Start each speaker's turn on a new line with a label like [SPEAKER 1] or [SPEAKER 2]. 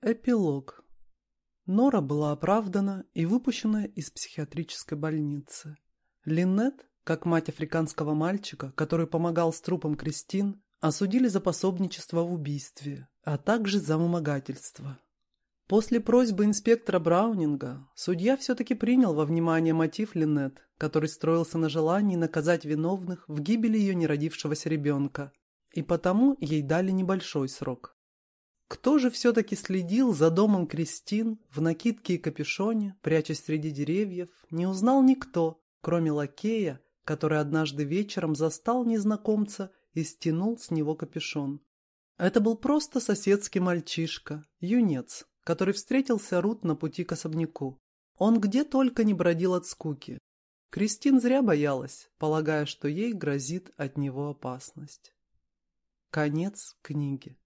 [SPEAKER 1] Эпилог. Нора была оправдана и выпущена из психиатрической больницы. Линнет, как мать африканского мальчика, который помогал с трупом Кристин, осудили за пособничество в убийстве, а также за вымогательство. После просьбы инспектора Браунинга судья все-таки принял во внимание мотив Линнет, который строился на желании наказать виновных в гибели ее неродившегося ребенка, и потому ей дали небольшой срок. Кто же все-таки следил за домом Кристин в накидке и капюшоне, прячась среди деревьев, не узнал никто, кроме лакея, который однажды вечером застал незнакомца и стянул с него капюшон. Это был просто соседский мальчишка, юнец, который встретился Рут на пути к особняку. Он где только не бродил от скуки. Кристин зря боялась, полагая, что ей грозит от него опасность. Конец книги.